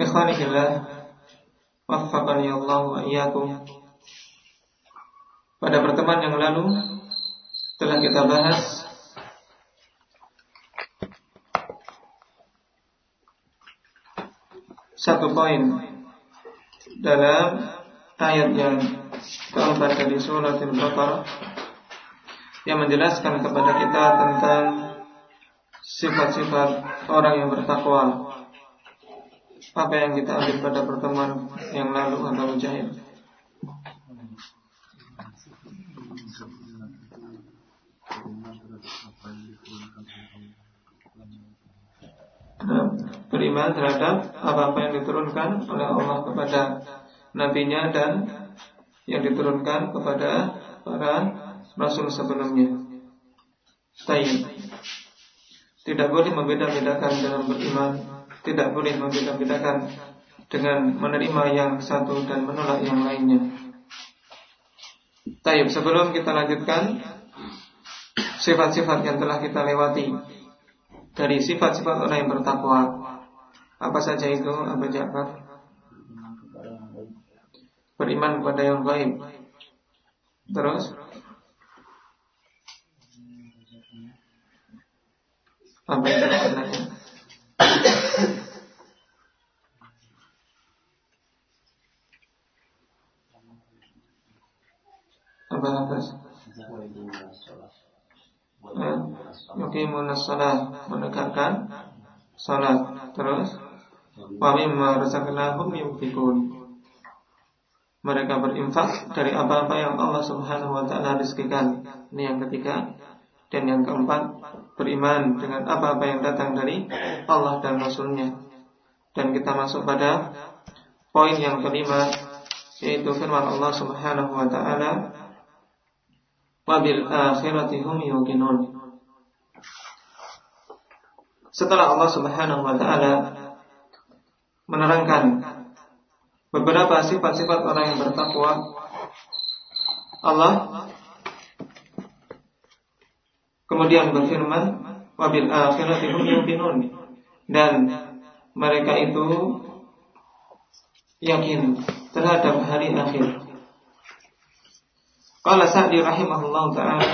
Ikhwani fillah, Allah wa iyyakum. Pada pertemuan yang lalu telah kita bahas satu poin dalam ayat yang keempat dari surat Al-Baqarah yang menjelaskan kepada kita tentang sifat-sifat orang yang bertakwa. Apa yang kita ambil pada pertemuan yang lalu atau mujahid? beriman terhadap apa-apa yang diturunkan oleh Allah kepada nabinya dan yang diturunkan kepada para rasul sebelumnya. Tayyib. Tidak boleh membeda-bedakan dalam beriman, tidak boleh membeda-bedakan dengan menerima yang satu dan menolak yang lainnya. Tayyib, sebelum kita lanjutkan sifat-sifat yang telah kita lewati dari sifat-sifat orang yang bertakwa. Apa saja itu Abu Ja'far? Beriman kepada yang gaib. Terus apa maknanya? Yuqimuna shalah menegakkan salat terus wa mimma razaqnahum yunfiqun. Mereka berinfak dari apa-apa yang Allah Subhanahu wa taala rizkikan. Ini yang ketiga. Dan yang keempat beriman dengan apa-apa yang datang dari Allah dan Rasulnya. Dan kita masuk pada poin yang kelima yaitu firman Allah Subhanahu wa taala wabil. Setelah Allah Subhanahu wa taala menerangkan beberapa sifat-sifat orang yang bertakwa, Allah kemudian berfirman wabil akhirati hum yuqinun dan mereka itu yakin terhadap hari akhir. Qala Sa'di rahimahullah ta'ala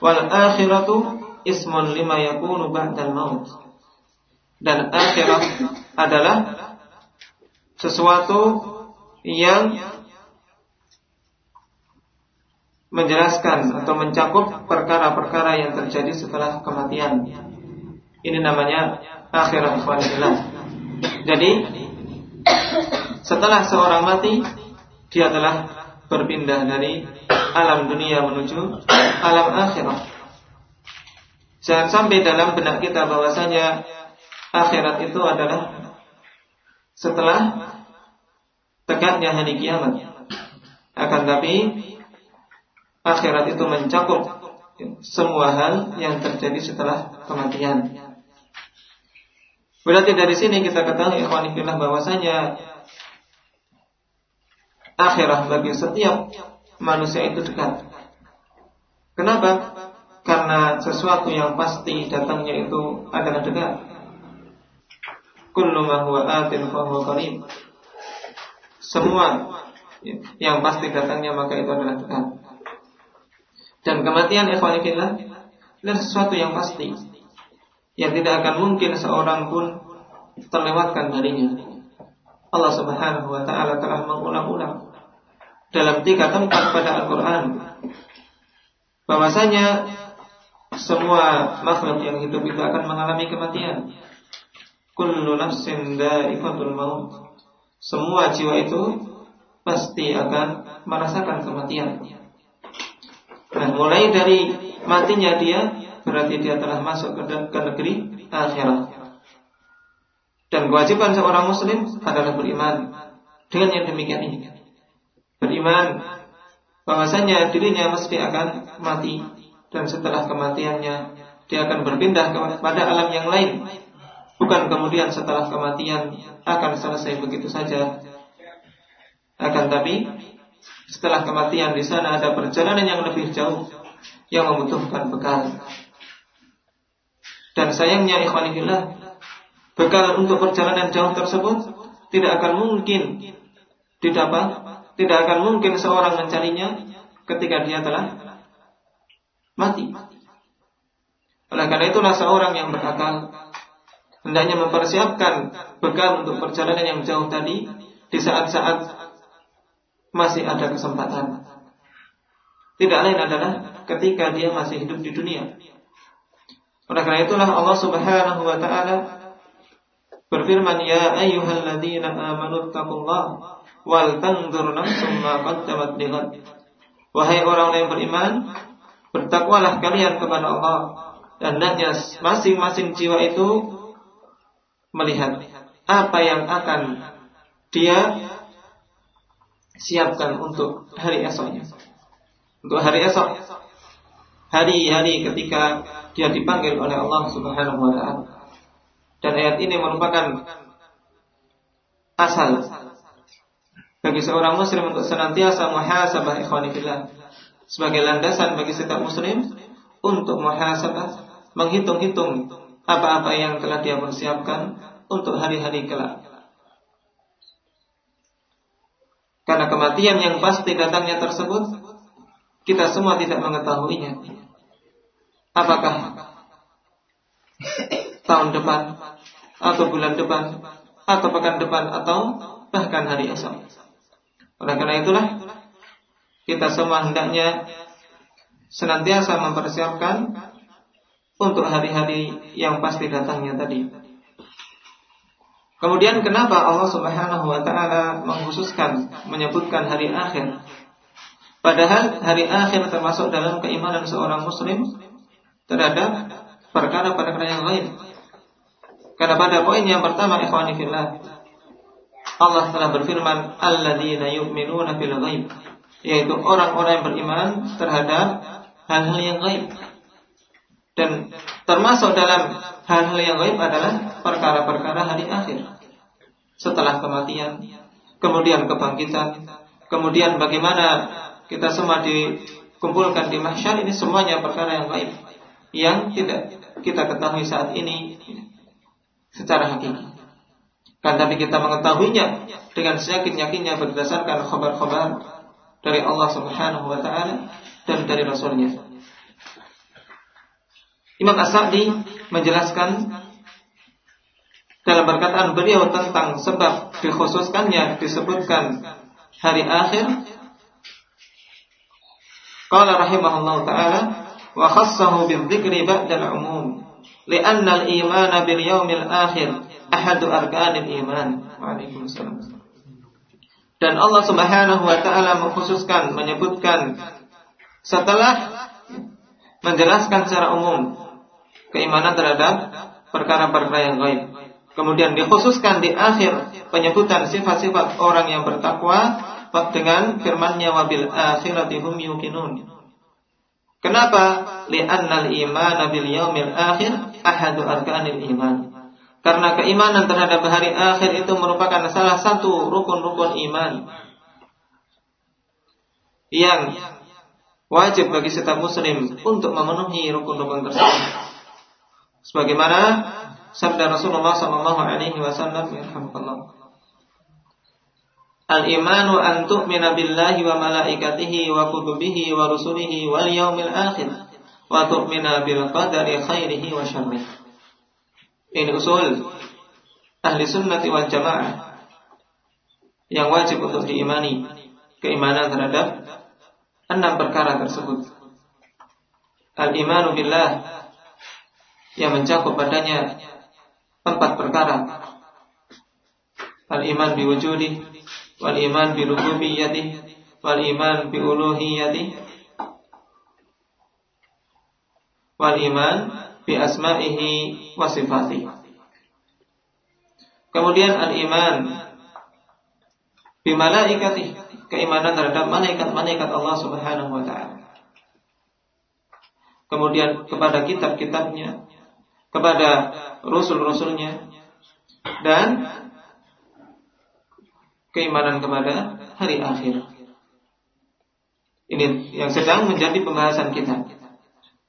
Wal akhiratu ismun lima yakunu ba'dal maut Dan akhirat adalah sesuatu yang menjelaskan atau mencakup perkara-perkara yang terjadi setelah kematian. Ini namanya akhirat ikhwanillah. Jadi setelah seorang mati dia telah berpindah dari alam dunia menuju alam akhirat. Jangan sampai dalam benak kita bahwasanya akhirat itu adalah setelah tegaknya hari kiamat. Akan tapi akhirat itu mencakup semua hal yang terjadi setelah kematian. Berarti dari sini kita ketahui ikhwan bahwasanya akhirat bagi setiap manusia itu dekat. Kenapa? Karena sesuatu yang pasti datangnya itu adalah dekat. Kullu ma huwa atin fa huwa qarib. Semua yang pasti datangnya maka itu adalah dekat. Dan kematian ikhwanillah adalah sesuatu yang pasti yang tidak akan mungkin seorang pun terlewatkan darinya. Allah Subhanahu wa taala telah mengulang-ulang dalam tiga tempat pada Al-Quran bahwasanya semua makhluk yang hidup itu akan mengalami kematian. Kullu nafsin da'ifatul maut. Semua jiwa itu pasti akan merasakan kematian. Nah, mulai dari matinya dia berarti dia telah masuk ke, ke negeri akhirat. Dan kewajiban seorang muslim adalah beriman dengan yang demikian ini. Beriman bahwasanya dirinya mesti akan mati dan setelah kematiannya dia akan berpindah kepada alam yang lain. Bukan kemudian setelah kematian akan selesai begitu saja. Akan tapi setelah kematian di sana ada perjalanan yang lebih jauh yang membutuhkan bekal. Dan sayangnya ikhwanillah bekal untuk perjalanan jauh tersebut tidak akan mungkin didapat, tidak akan mungkin seorang mencarinya ketika dia telah mati. Oleh karena itulah seorang yang berakal hendaknya mempersiapkan bekal untuk perjalanan yang jauh tadi di saat-saat masih ada kesempatan. Tidak lain adalah ketika dia masih hidup di dunia. Oleh karena itulah Allah Subhanahu wa taala berfirman ya ayyuhalladzina amanu taqullaha wal tanzur nafsum ma qaddamat lighad wahai orang yang beriman bertakwalah kalian kepada Allah dan hendaknya masing-masing jiwa itu melihat apa yang akan dia siapkan untuk hari esoknya. Untuk hari esok. Hari-hari ketika dia dipanggil oleh Allah Subhanahu wa taala. Dan ayat ini merupakan asal bagi seorang muslim untuk senantiasa muhasabah ikhwanillah sebagai landasan bagi setiap muslim untuk muhasabah menghitung-hitung apa-apa yang telah dia persiapkan untuk hari-hari kelak. Karena kematian yang pasti datangnya tersebut kita semua tidak mengetahuinya. Apakah tahun depan atau bulan depan atau pekan depan atau bahkan hari esok. Oleh karena itulah kita semua hendaknya senantiasa mempersiapkan untuk hari-hari yang pasti datangnya tadi. Kemudian kenapa Allah Subhanahu wa taala mengkhususkan menyebutkan hari akhir? Padahal hari akhir termasuk dalam keimanan seorang muslim terhadap perkara-perkara yang lain. Karena pada poin yang pertama ikhwani fillah Allah telah berfirman alladzina yu'minuna bil ghaib yaitu orang-orang yang beriman terhadap hal-hal yang gaib. Dan termasuk dalam hal-hal yang gaib adalah perkara-perkara hari akhir. Setelah kematian, kemudian kebangkitan, kemudian bagaimana kita semua dikumpulkan di mahsyar ini semuanya perkara yang gaib yang tidak kita ketahui saat ini secara hakiki. Kan tapi kita mengetahuinya dengan seyakin-yakinnya berdasarkan khabar-khabar dari Allah Subhanahu wa taala dan dari Rasulnya. Imam As-Sa'di menjelaskan dalam perkataan beliau tentang sebab dikhususkannya disebutkan hari akhir Qala rahimahullah taala wa khassahu bidzikri ba'da al-umum li'anna al-imana yaumil akhir ahadu arkanil iman. Dan Allah Subhanahu wa taala mengkhususkan menyebutkan setelah menjelaskan secara umum keimanan terhadap perkara-perkara yang lain, Kemudian dikhususkan di akhir penyebutan sifat-sifat orang yang bertakwa dengan firman-Nya wabil akhirati hum yuqinun. Kenapa? Li'annal iman bil yaumil akhir ahadu arkanil iman. Karena keimanan terhadap hari akhir itu merupakan salah satu rukun-rukun iman yang wajib bagi setiap muslim untuk memenuhi rukun-rukun tersebut. Sebagaimana sabda Rasulullah sallallahu alaihi wasallam, ya Al-imanu an tu'mina billahi wa malaikatihi wa kutubihi wa rusulihi wal yaumil akhir wa tu'mina bil qadari khairihi wa syarrihi. Ini usul ahli sunnati wal jamaah yang wajib untuk diimani keimanan terhadap enam perkara tersebut. Al-imanu billah yang mencakup padanya empat perkara. Al-iman biwujudi wal iman bi rububiyyati. Wal iman bi uluhiyyati. Wal iman bi asma'ihi wa sifatihi Kemudian al-iman bimalaikatih, keimanan terhadap malaikat-malaikat Allah Subhanahu wa taala. Kemudian kepada kitab-kitabnya, kepada rasul-rasulnya dan keimanan kepada hari akhir. Ini yang sedang menjadi pembahasan kita.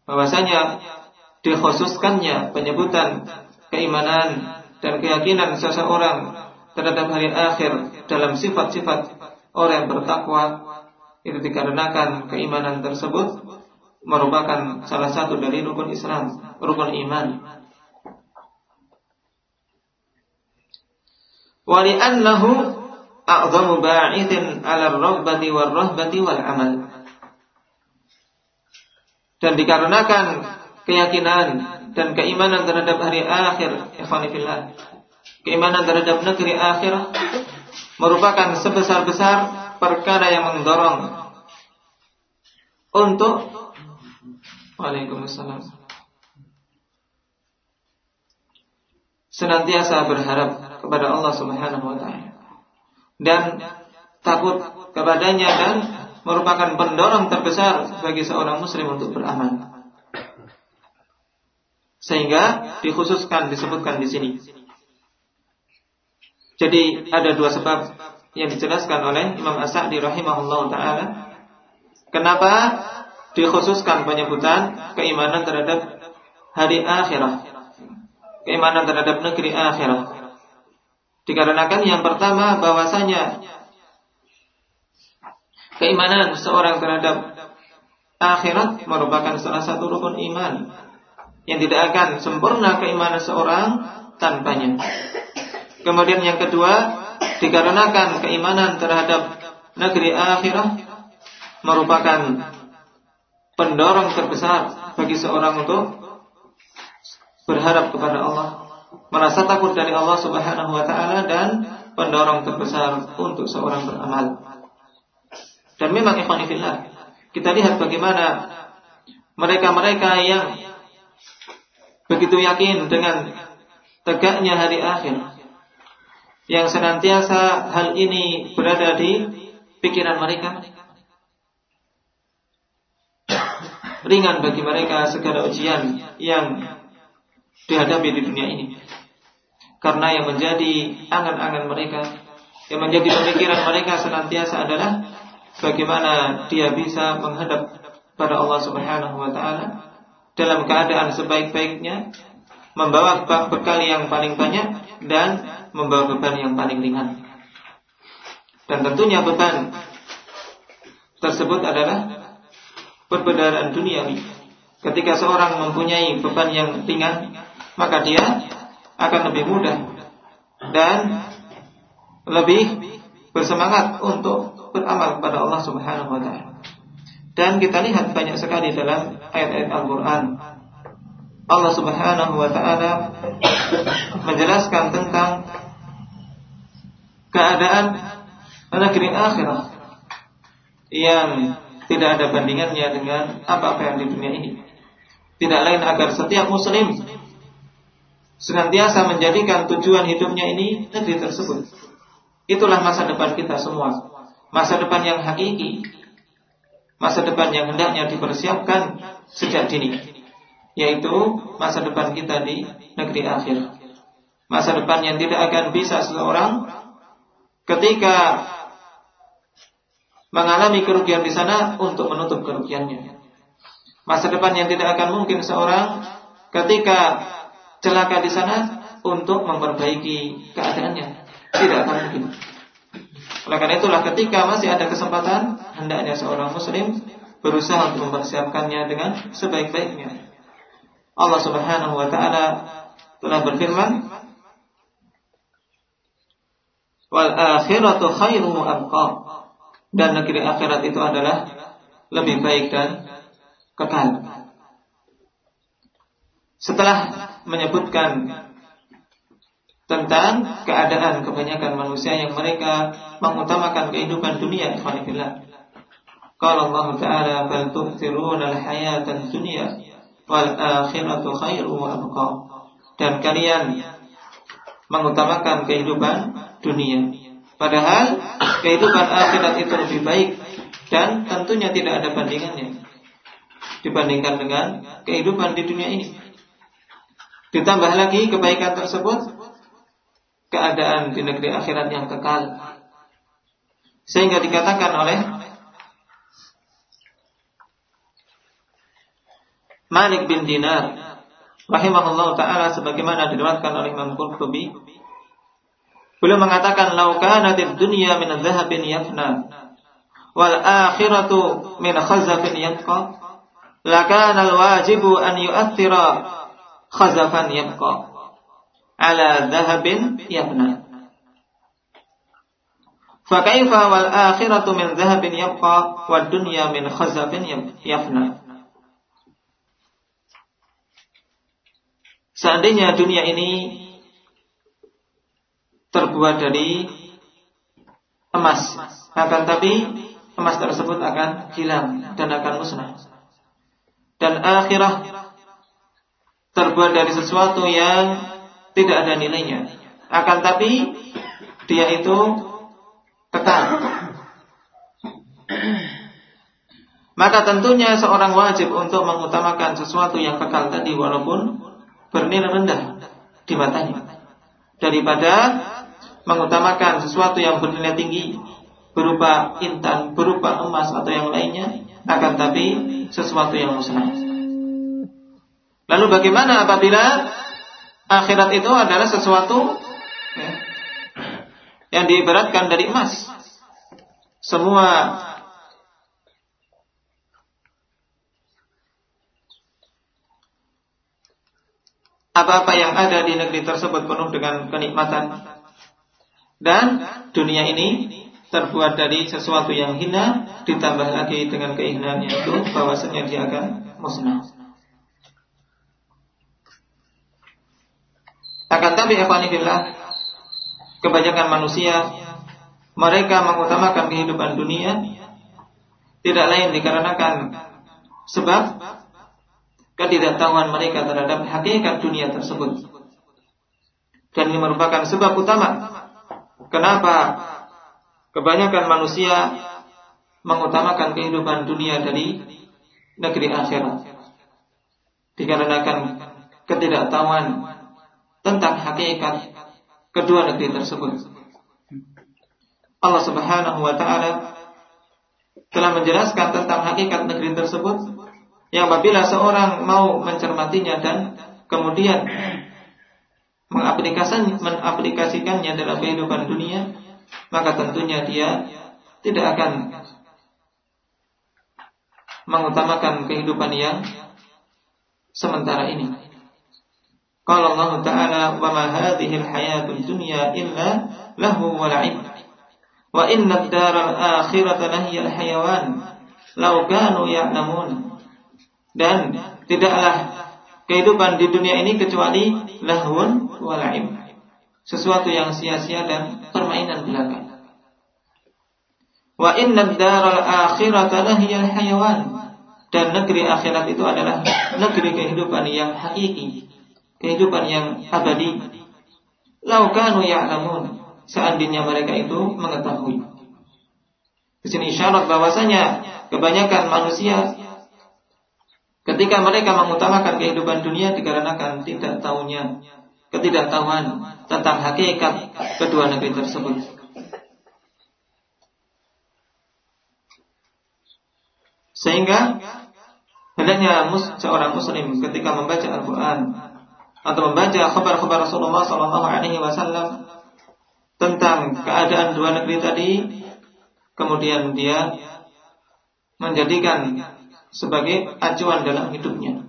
Bahwasanya dikhususkannya penyebutan keimanan dan keyakinan seseorang terhadap hari akhir dalam sifat-sifat orang yang bertakwa itu dikarenakan keimanan tersebut merupakan salah satu dari rukun Islam, rukun iman. Wali'annahu a'zamu ba'idin 'ala ar-raghbati war-rahbati wal 'amal dan dikarenakan keyakinan dan keimanan terhadap hari akhir ikhwanifillah keimanan terhadap negeri akhir merupakan sebesar-besar perkara yang mendorong untuk Waalaikumsalam. Senantiasa berharap kepada Allah Subhanahu wa taala dan takut kepadanya dan merupakan pendorong terbesar bagi seorang muslim untuk beramal. Sehingga dikhususkan disebutkan di sini. Jadi ada dua sebab yang dijelaskan oleh Imam As-Sa'di rahimahullah taala. Kenapa dikhususkan penyebutan keimanan terhadap hari akhirat? Keimanan terhadap negeri akhirat. Dikarenakan yang pertama bahwasanya keimanan seorang terhadap akhirat merupakan salah satu rukun iman yang tidak akan sempurna keimanan seorang tanpanya. Kemudian yang kedua, dikarenakan keimanan terhadap negeri akhirat merupakan pendorong terbesar bagi seorang untuk berharap kepada Allah, merasa takut dari Allah Subhanahu wa taala dan pendorong terbesar untuk seorang beramal. Dan memang ikhwanifillah Kita lihat bagaimana Mereka-mereka yang Begitu yakin dengan Tegaknya hari akhir Yang senantiasa hal ini Berada di pikiran mereka Ringan bagi mereka segala ujian Yang dihadapi di dunia ini Karena yang menjadi Angan-angan mereka Yang menjadi pemikiran mereka senantiasa adalah bagaimana dia bisa menghadap pada Allah Subhanahu wa taala dalam keadaan sebaik-baiknya, membawa bekal yang paling banyak dan membawa beban yang paling ringan. Dan tentunya beban tersebut adalah perbedaan duniawi. Ketika seorang mempunyai beban yang ringan, maka dia akan lebih mudah dan lebih bersemangat untuk beramal kepada Allah Subhanahu wa taala. Dan kita lihat banyak sekali dalam ayat-ayat Al-Qur'an Allah Subhanahu wa taala menjelaskan tentang keadaan negeri akhirat yang tidak ada bandingannya dengan apa-apa yang di dunia ini. Tidak lain agar setiap muslim senantiasa menjadikan tujuan hidupnya ini negeri tersebut. Itulah masa depan kita semua masa depan yang hakiki, masa depan yang hendaknya dipersiapkan sejak dini, yaitu masa depan kita di negeri akhir. Masa depan yang tidak akan bisa seseorang ketika mengalami kerugian di sana untuk menutup kerugiannya. Masa depan yang tidak akan mungkin seorang ketika celaka di sana untuk memperbaiki keadaannya. Tidak akan mungkin. Oleh karena itulah ketika masih ada kesempatan hendaknya seorang muslim berusaha untuk mempersiapkannya dengan sebaik-baiknya. Allah Subhanahu wa taala telah berfirman, "Wal akhiratu khairu abqa." Dan negeri akhirat itu adalah lebih baik dan kekal. Setelah menyebutkan tentang keadaan kebanyakan manusia yang mereka mengutamakan kehidupan dunia ikhwanillah. Kalau Allah Ta'ala bal tu'thiruna al-hayatan dunia wal akhiratu khairu wa abqa. Dan kalian mengutamakan kehidupan dunia. Padahal kehidupan akhirat itu lebih baik dan tentunya tidak ada bandingannya dibandingkan dengan kehidupan di dunia ini. Ditambah lagi kebaikan tersebut keadaan di negeri akhirat yang kekal. Sehingga dikatakan oleh Malik bin Dinar rahimahullah taala sebagaimana diriwayatkan oleh Imam Qurtubi beliau mengatakan lau kanatid dunya min dhahabin yafna wal akhiratu min khazafin yabqa lakana al wajibu an yu'athira khazafan yabqa. Ala dhahabin yafna Fakaifa wal akhiratu min dhahabin yabqa wad dunya min khazafin yafna Seandainya dunia ini terbuat dari emas, akan tapi emas tersebut akan hilang dan akan musnah. Dan akhirah terbuat dari sesuatu yang tidak ada nilainya. Akan tapi dia itu kekal. Maka tentunya seorang wajib untuk mengutamakan sesuatu yang kekal tadi walaupun bernilai rendah di matanya daripada mengutamakan sesuatu yang bernilai tinggi berupa intan, berupa emas atau yang lainnya akan tapi sesuatu yang musnah. Lalu bagaimana apabila akhirat itu adalah sesuatu ya, yang diibaratkan dari emas? Semua apa-apa yang ada di negeri tersebut penuh dengan kenikmatan dan dunia ini terbuat dari sesuatu yang hina ditambah lagi dengan keinginannya itu bahwasanya dia akan musnah. Akan tapi ikhwanillah kebanyakan manusia mereka mengutamakan kehidupan dunia tidak lain dikarenakan sebab ketidaktahuan mereka terhadap hakikat dunia tersebut. Dan ini merupakan sebab utama kenapa kebanyakan manusia mengutamakan kehidupan dunia dari negeri akhirat. Dikarenakan ketidaktahuan tentang hakikat kedua negeri tersebut. Allah Subhanahu wa taala telah menjelaskan tentang hakikat negeri tersebut yang apabila seorang mau mencermatinya dan kemudian mengaplikasikan, mengaplikasikannya dalam kehidupan dunia, maka tentunya dia tidak akan mengutamakan kehidupan yang sementara ini. Kalau Allah Ta'ala wa ma hadhihi al-hayatud dunya illa lahu wa la'ib. Wa inna ad-daral akhirata lahiyal hayawan law kanu ya'lamun. Dan tidaklah kehidupan di dunia ini kecuali lahun walaim sesuatu yang sia-sia dan permainan belaka. Wa inna daral akhirata lahiyal hayawan dan negeri akhirat itu adalah negeri kehidupan yang hakiki kehidupan yang abadi lau kanu ya'lamun seandainya mereka itu mengetahui di sini isyarat bahwasanya kebanyakan manusia Ketika mereka mengutamakan kehidupan dunia dikarenakan tidak tahunya ketidaktahuan tentang hakikat kedua negeri tersebut. Sehingga hendaknya seorang muslim ketika membaca Al-Quran atau membaca kabar-kabar Rasulullah Sallallahu Alaihi Wasallam tentang keadaan dua negeri tadi, kemudian dia menjadikan sebagai acuan dalam hidupnya.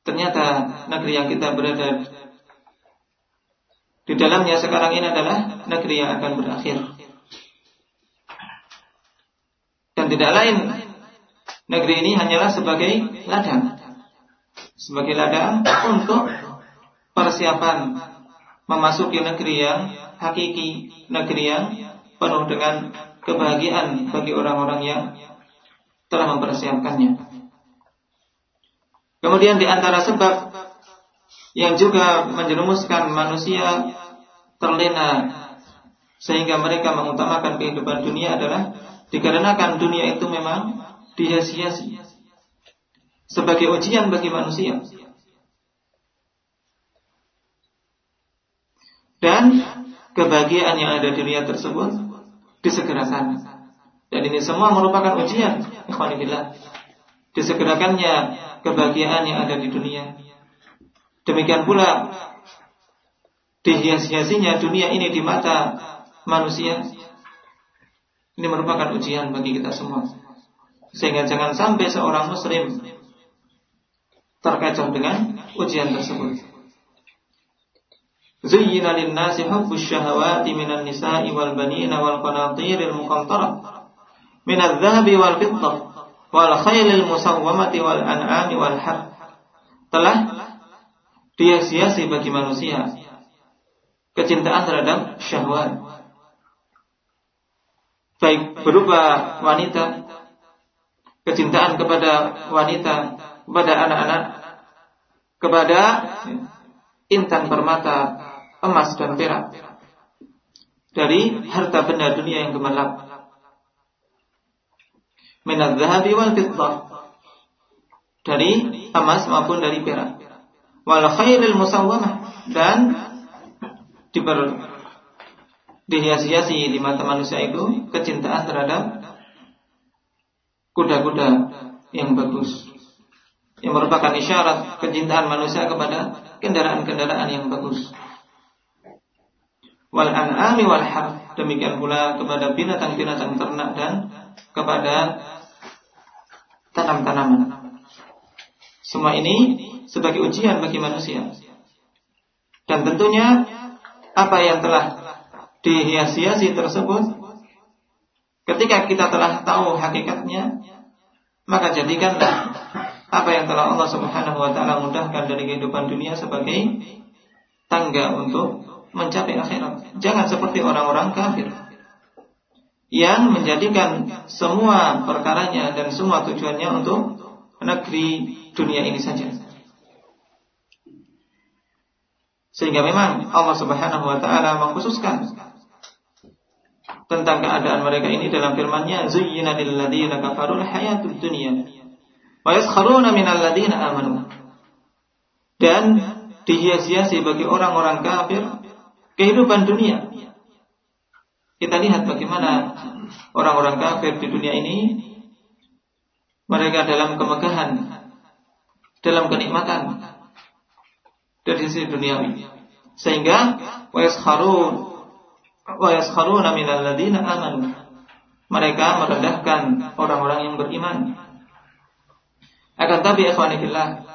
Ternyata negeri yang kita berada di dalamnya sekarang ini adalah negeri yang akan berakhir. Dan tidak lain negeri ini hanyalah sebagai ladang. Sebagai ladang untuk persiapan memasuki negeri yang hakiki, negeri yang penuh dengan kebahagiaan bagi orang-orang yang telah mempersiapkannya. Kemudian di antara sebab yang juga menjerumuskan manusia terlena sehingga mereka mengutamakan kehidupan dunia adalah dikarenakan dunia itu memang dihiasi-hiasi sebagai ujian bagi manusia. Dan kebahagiaan yang ada di dunia tersebut disegerakan. Dan ini semua merupakan ujian, ikhwanillah. Disegerakannya kebahagiaan yang ada di dunia. Demikian pula dihias-hiasinya dunia ini di mata manusia. Ini merupakan ujian bagi kita semua. Sehingga jangan sampai seorang muslim terkecoh dengan ujian tersebut. Zuyyina lin-nasi hubbus syahawati minan nisa'i wal banina wal qanatiril muqantarah minadh dhahabi wal fiddah wal khaylil musawwamati wal an'ami wal har. Telah dihiasi bagi manusia kecintaan terhadap syahwat baik berupa wanita, kecintaan kepada wanita, kepada anak-anak, kepada intan permata, emas dan perak dari harta benda dunia yang gemerlap. Minat wal dari emas maupun dari perak. Wal khairil musawwamah dan diper dihiasi-hiasi di mata manusia itu kecintaan terhadap kuda-kuda yang bagus yang merupakan isyarat kecintaan manusia kepada kendaraan-kendaraan yang bagus. Wal an'ami wal demikian pula kepada binatang-binatang ternak dan kepada tanam-tanaman. Semua ini sebagai ujian bagi manusia. Dan tentunya apa yang telah dihias-hiasi tersebut ketika kita telah tahu hakikatnya maka jadikanlah apa yang telah Allah Subhanahu wa taala mudahkan dari kehidupan dunia sebagai tangga untuk mencapai akhirat. Jangan seperti orang-orang kafir yang menjadikan semua perkaranya dan semua tujuannya untuk negeri dunia ini saja. Sehingga memang Allah Subhanahu wa taala mengkhususkan tentang keadaan mereka ini dalam firman-Nya zuyyina lil ladzina kafaru hayatud dunya dan dihias-hiasi bagi orang-orang kafir kehidupan dunia kita lihat bagaimana orang-orang kafir di dunia ini mereka dalam kemegahan dalam kenikmatan dari sisi duniawi sehingga. Mereka merendahkan orang-orang yang beriman. Akan tapi ikhwani fillah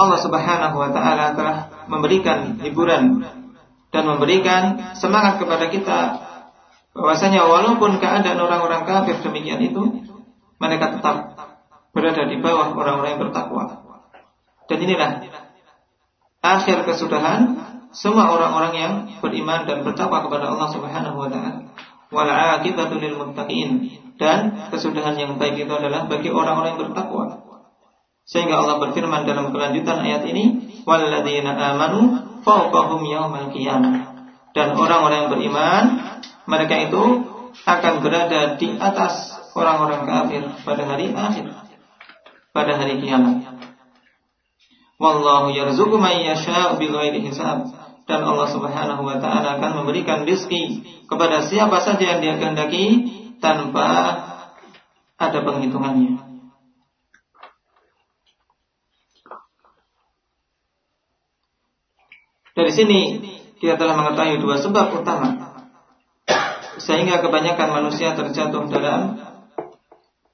Allah Subhanahu wa taala telah memberikan hiburan dan memberikan semangat kepada kita bahwasanya walaupun keadaan orang-orang kafir demikian itu mereka tetap berada di bawah orang-orang yang bertakwa. Dan inilah akhir kesudahan semua orang-orang yang beriman dan bertakwa kepada Allah Subhanahu wa taala. Wal aqibatu lil muttaqin dan kesudahan yang baik itu adalah bagi orang-orang yang bertakwa. Sehingga Allah berfirman dalam kelanjutan ayat ini, "Walladzina amanu fawqahum yaumal qiyamah." Dan orang-orang yang beriman, mereka itu akan berada di atas orang-orang kafir pada hari akhir, pada hari kiamat. Wallahu yarzuqu man yasha'u hisab. Dan Allah Subhanahu wa taala akan memberikan rezeki kepada siapa saja yang Dia kehendaki tanpa ada penghitungannya. Dari sini kita telah mengetahui dua sebab utama sehingga kebanyakan manusia terjatuh dalam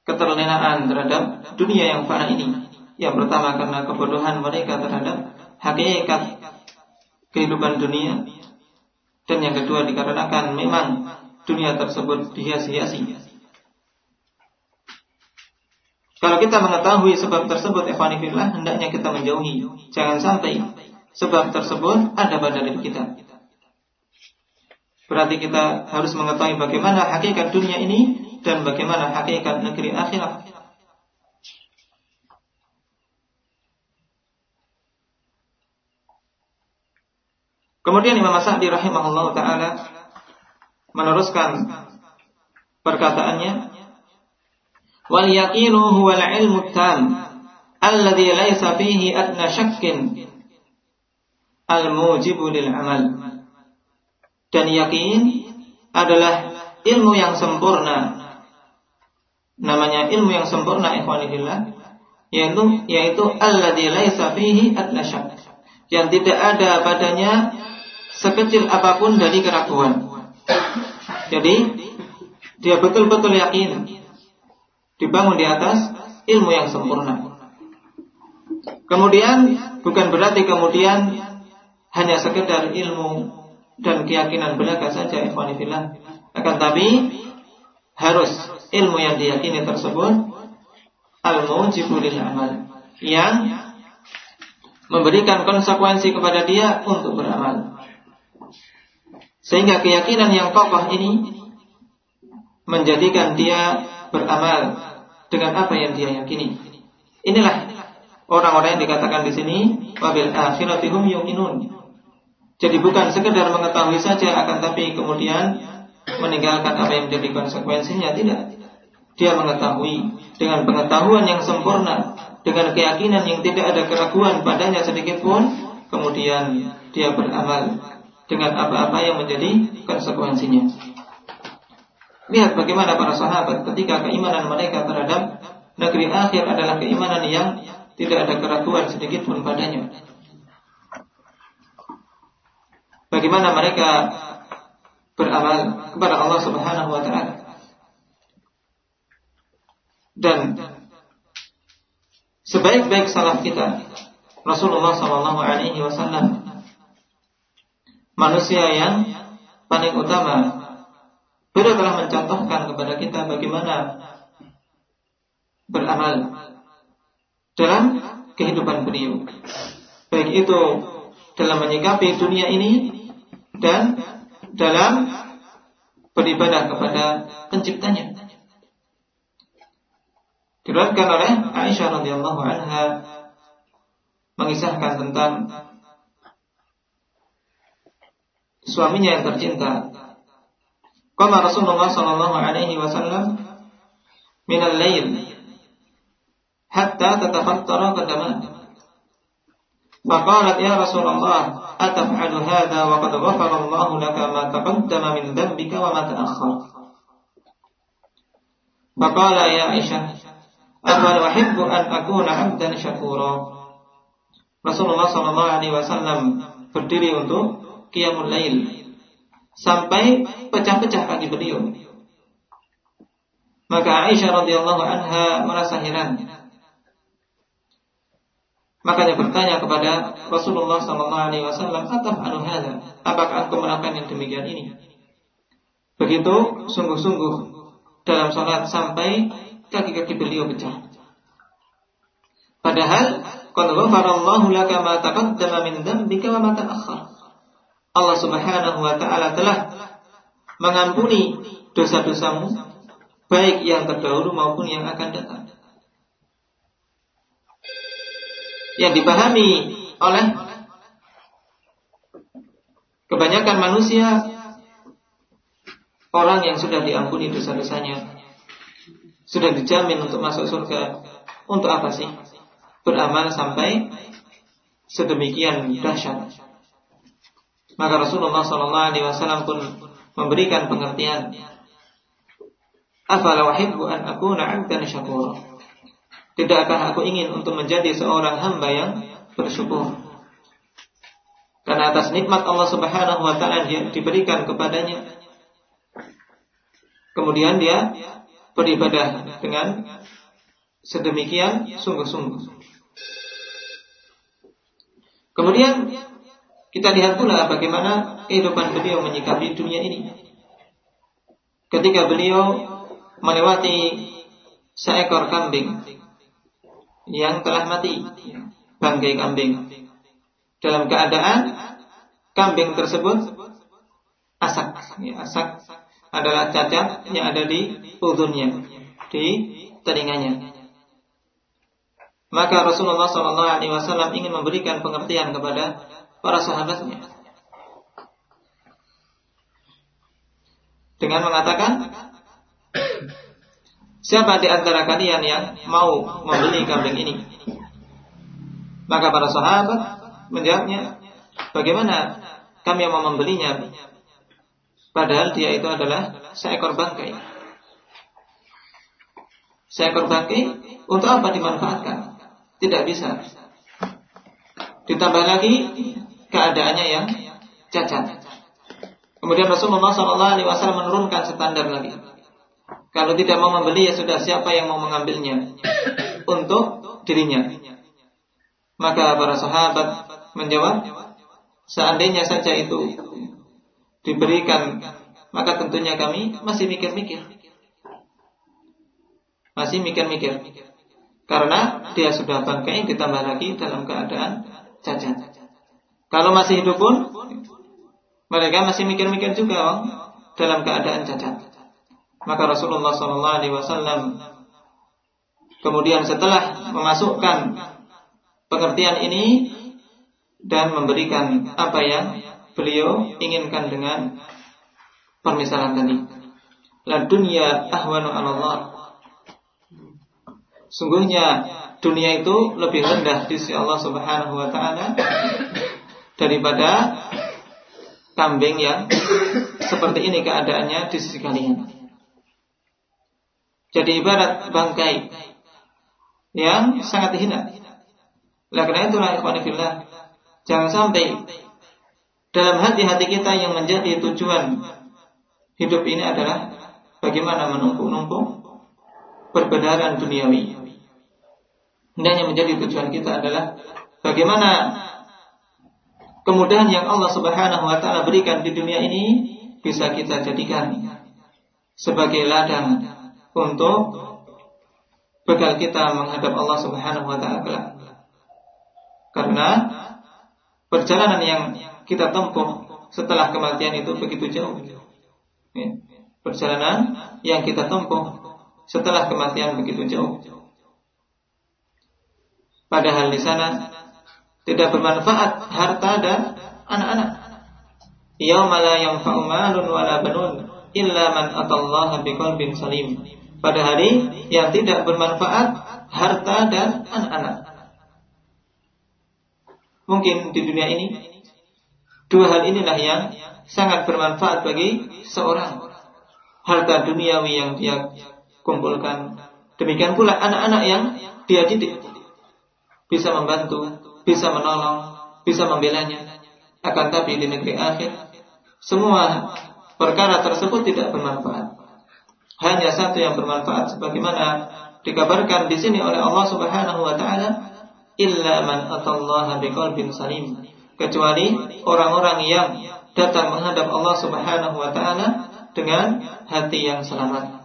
keterlenaan terhadap dunia yang fana ini. Yang pertama karena kebodohan mereka terhadap hakikat kehidupan dunia dan yang kedua dikarenakan memang dunia tersebut dihiasi-hiasi. Kalau kita mengetahui sebab tersebut Evanifillah hendaknya kita menjauhi. Jangan sampai sebab tersebut ada pada diri kita. Berarti kita harus mengetahui bagaimana hakikat dunia ini dan bagaimana hakikat negeri akhirat. Kemudian Imam Sa'di rahimahullah taala meneruskan perkataannya wal yaqinu huwa al-ilmu tam alladhi laysa fihi adna syakkin al-mujibu lil amal. Dan yakin adalah ilmu yang sempurna. Namanya ilmu yang sempurna ikhwanillah yaitu yaitu alladzi laisa fihi adna yang tidak ada padanya sekecil apa pun dari keraguan. Jadi dia betul-betul yakin dibangun di atas ilmu yang sempurna. Kemudian bukan berarti kemudian hanya sekedar ilmu dan keyakinan belaka saja ikhwanillah akan tapi harus ilmu yang diyakini tersebut al-mujibu amal yang memberikan konsekuensi kepada dia untuk beramal. Sehingga keyakinan yang kokoh ini menjadikan dia beramal dengan apa yang dia yakini. Inilah orang-orang yang dikatakan di sini wabil akhirati hum yuqinun. Jadi bukan sekedar mengetahui saja akan tapi kemudian meninggalkan apa yang menjadi konsekuensinya tidak dia mengetahui dengan pengetahuan yang sempurna, dengan keyakinan yang tidak ada keraguan padanya sedikit pun, kemudian dia beramal dengan apa-apa yang menjadi konsekuensinya. Lihat bagaimana para sahabat ketika keimanan mereka terhadap negeri akhir adalah keimanan yang tidak ada keraguan sedikit pun padanya. Bagaimana mereka beramal kepada Allah Subhanahu wa taala. Dan sebaik-baik salaf kita Rasulullah Shallallahu Alaihi Wasallam manusia yang paling utama. Beliau telah mencontohkan kepada kita bagaimana beramal dalam kehidupan beliau. Baik itu dalam menyikapi dunia ini dan dalam beribadah kepada penciptanya. Diriwayatkan oleh Aisyah radhiyallahu anha mengisahkan tentang suaminya yang tercinta. Qama Rasulullah sallallahu alaihi wasallam min al-lail hatta tatafattara qadamat. فقالت يا رسول الله أتفعل هذا وقد غفر الله لك ما تقدم من ذنبك وما تأخر فقال يا عائشة Afal wahibbu an akuna abdan syakura. Rasulullah sallallahu alaihi wasallam berdiri untuk qiyamul lail sampai pecah-pecah kaki beliau. Maka Aisyah radhiyallahu anha merasa heran. Makanya bertanya kepada Rasulullah sallallahu alaihi wasallam, "Ataf'alu hadza?" Apakah engkau melakukan yang demikian ini? Begitu sungguh-sungguh dalam salat sampai kaki-kaki beliau pecah. Padahal qad ghafarallahu laka ma taqaddama min dzambika wa ma ta'akhkhar. Allah Subhanahu wa taala telah mengampuni dosa-dosamu baik yang terdahulu maupun yang akan datang. Yang dipahami oleh kebanyakan manusia orang yang sudah diampuni dosa-dosanya sudah dijamin untuk masuk surga. Untuk apa sih? Beramal sampai sedemikian dahsyat. Maka Rasulullah Sallallahu Alaihi Wasallam pun memberikan pengertian. Afala wahibbu an akuna abdan syakura. Tidakkah aku ingin untuk menjadi seorang hamba yang bersyukur? Karena atas nikmat Allah Subhanahu wa taala dia diberikan kepadanya. Kemudian dia beribadah dengan sedemikian sungguh-sungguh. Kemudian kita lihat pula bagaimana kehidupan beliau menyikapi dunia ini. Ketika beliau melewati seekor kambing yang telah mati, bangkai kambing. Dalam keadaan kambing tersebut asak, ya, asak adalah cacat yang ada di udunnya, di telinganya. Maka Rasulullah SAW ingin memberikan pengertian kepada para sahabatnya. Dengan mengatakan, siapa di antara kalian yang mau membeli kambing ini? Maka para sahabat menjawabnya, bagaimana kami yang mau membelinya? Padahal dia itu adalah seekor bangkai. Seekor bangkai untuk apa dimanfaatkan? Tidak bisa Ditambah lagi keadaannya yang cacat. Kemudian Rasulullah SAW menurunkan standar lagi. Kalau tidak mau membeli ya sudah siapa yang mau mengambilnya untuk dirinya. Maka para sahabat menjawab, seandainya saja itu diberikan, maka tentunya kami masih mikir-mikir. Masih mikir-mikir. Karena dia sudah bangkai ditambah lagi dalam keadaan cacat. Kalau masih hidup pun mereka masih mikir-mikir juga dalam keadaan cacat. Maka Rasulullah SAW kemudian setelah memasukkan pengertian ini dan memberikan apa yang beliau inginkan dengan permisalan tadi. La dunia ahwanu Allah. Sungguhnya dunia itu lebih rendah di sisi Allah Subhanahu wa taala daripada kambing yang seperti ini keadaannya di sisi kalian. Jadi ibarat bangkai yang sangat hina. Oleh karena itulah ikhwan fillah, jangan sampai dalam hati-hati kita yang menjadi tujuan hidup ini adalah bagaimana menumpuk-numpuk perbedaan duniawi. Hendaknya menjadi tujuan kita adalah bagaimana kemudahan yang Allah Subhanahu wa taala berikan di dunia ini bisa kita jadikan sebagai ladang untuk bekal kita menghadap Allah Subhanahu wa taala. Karena perjalanan yang kita tempuh setelah kematian itu begitu jauh. Ya. Perjalanan yang kita tempuh setelah kematian begitu jauh. Padahal di sana tidak bermanfaat harta dan anak-anak. Yauma la yanfa'u malun wala banun illa man atallaha biqalbin salim pada hari yang tidak bermanfaat harta dan anak-anak. Mungkin di dunia ini dua hal inilah yang sangat bermanfaat bagi seorang. Harta duniawi yang dia kumpulkan. Demikian pula anak-anak yang dia didik. Bisa membantu, bisa menolong, bisa membelanya. Akan tapi di negeri akhir, semua perkara tersebut tidak bermanfaat hanya satu yang bermanfaat sebagaimana dikabarkan di sini oleh Allah Subhanahu wa taala illa man atallaha biqalbin salim kecuali orang-orang yang datang menghadap Allah Subhanahu wa taala dengan hati yang selamat.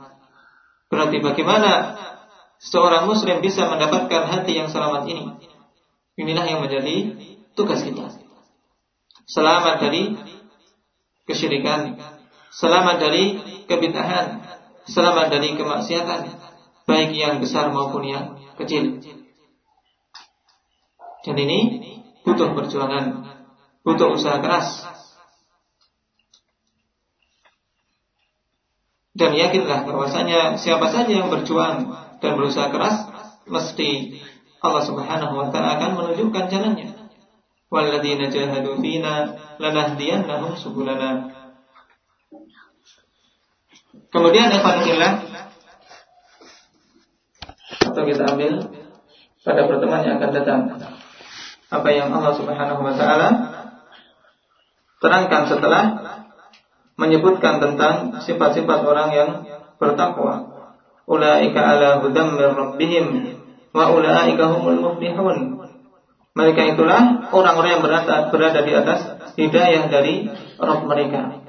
Berarti bagaimana seorang muslim bisa mendapatkan hati yang selamat ini? Inilah yang menjadi tugas kita. Selamat dari kesyirikan, selamat dari kebitahan, selamat dari kemaksiatan baik yang besar maupun yang kecil. Dan ini butuh perjuangan, butuh usaha keras. Dan yakinlah bahwasanya siapa saja yang berjuang dan berusaha keras mesti Allah Subhanahu wa taala akan menunjukkan jalannya. Walladzina jahadu fina lanahdiyannahum subulana. Kemudian Alhamdulillah atau kita ambil pada pertemuan yang akan datang apa yang Allah Subhanahu wa taala terangkan setelah menyebutkan tentang sifat-sifat orang yang bertakwa. Ulaika ala hudam min rabbihim wa ulaika humul muflihun. Mereka itulah orang-orang yang berada, berada di atas hidayah dari Rabb mereka.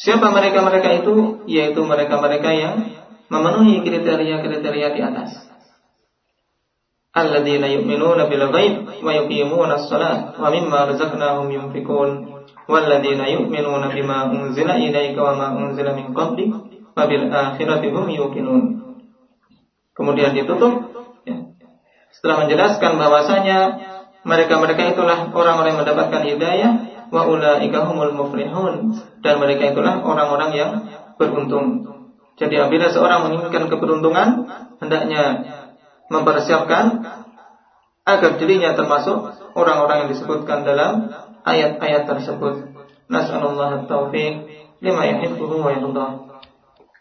Siapa mereka-mereka itu? Yaitu mereka-mereka yang memenuhi kriteria-kriteria di atas. Alladzina yu'minuna bil ghaib wa yuqimuna as-salat wa mimma razaqnahum yunfikun walladzina yu'minuna bima unzila ilaika wa ma unzila min qablik wa bil akhirati hum yuqinun. Kemudian ditutup ya. Setelah menjelaskan bahwasanya mereka-mereka itulah orang-orang yang mendapatkan hidayah wa ulaika humul muflihun dan mereka itulah orang-orang yang beruntung. Jadi apabila seorang menginginkan keberuntungan, hendaknya mempersiapkan agar dirinya termasuk orang-orang yang disebutkan dalam ayat-ayat tersebut. Nas'alullah taufiq lima yuhibbuhu wa yarda.